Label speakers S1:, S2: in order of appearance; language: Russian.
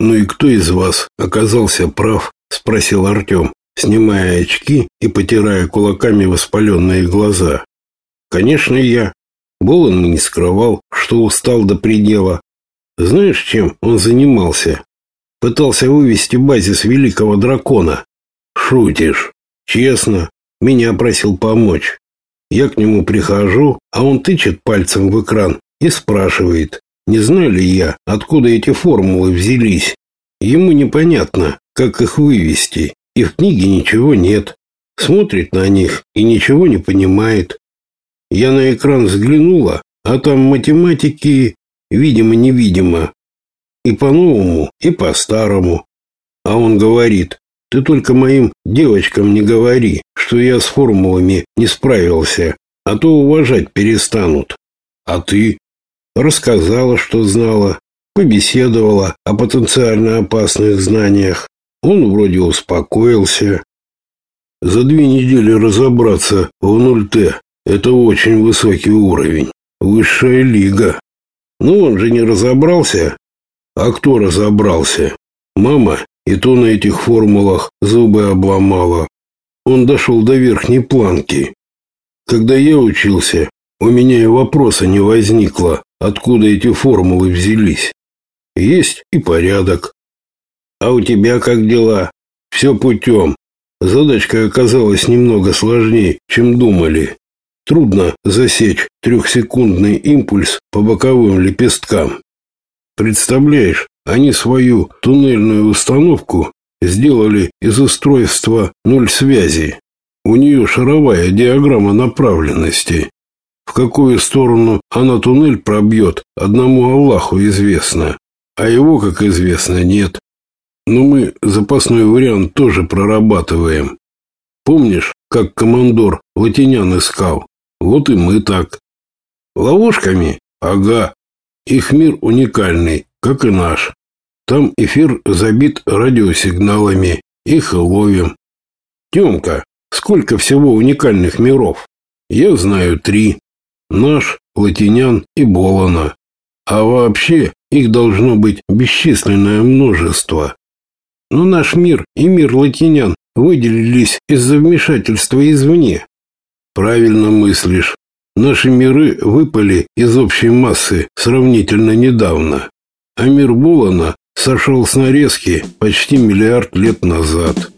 S1: Ну и кто из вас оказался прав? спросил Артем, снимая очки и потирая кулаками воспаленные глаза. Конечно, я. Болон не скрывал, что устал до предела. Знаешь, чем он занимался? Пытался вывести базис великого дракона. Шутишь? Честно, меня просил помочь. Я к нему прихожу, а он тычет пальцем в экран и спрашивает, не знаю ли я, откуда эти формулы взялись. Ему непонятно, как их вывести, и в книге ничего нет. Смотрит на них и ничего не понимает. Я на экран взглянула, а там математики, видимо-невидимо. И по-новому, и по-старому. А он говорит, ты только моим девочкам не говори, что я с формулами не справился, а то уважать перестанут. А ты? Рассказала, что знала, побеседовала о потенциально опасных знаниях. Он вроде успокоился. За две недели разобраться в 0Т – это очень высокий уровень, высшая лига. Ну, он же не разобрался. А кто разобрался? Мама и то на этих формулах зубы обломала. Он дошел до верхней планки. Когда я учился, у меня и вопроса не возникло, откуда эти формулы взялись. Есть и порядок. А у тебя как дела? Все путем. Задачка оказалась немного сложнее, чем думали. Трудно засечь трехсекундный импульс по боковым лепесткам. Представляешь, они свою туннельную установку сделали из устройства ноль связи. У нее шаровая диаграмма направленности. В какую сторону она туннель пробьет, одному Аллаху известно, а его, как известно, нет. Но мы запасной вариант тоже прорабатываем. Помнишь, как командор Латинян искал? Вот и мы так. Ловушками? Ага. Их мир уникальный, как и наш. Там эфир забит радиосигналами. Их и ловим. Тёмка, сколько всего уникальных миров? Я знаю три. Наш, Латинян и Болона. А вообще их должно быть бесчисленное множество. Но наш мир и мир латинян выделились из-за вмешательства извне. Правильно мыслишь. Наши миры выпали из общей массы сравнительно недавно, а мир Булана сошел с нарезки почти миллиард лет назад.